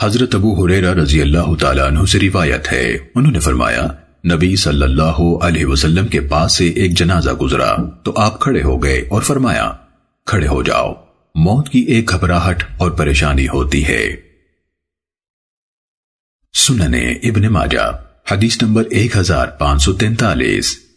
حضرت ابو حریرہ رضی اللہ تعالیٰ عنہ سے روایت ہے۔ انہوں نے فرمایا، نبی صلی اللہ علیہ وسلم کے پاس سے ایک جنازہ گزرا۔ تو آپ کھڑے ہو گئے اور فرمایا، کھڑے ہو جاؤ۔ موت کی ایک گھبراہٹ اور پریشانی ہوتی ہے۔ سننے ابن ماجہ، حدیث نمبر ایک ہزار پانچ سو تینتالیس۔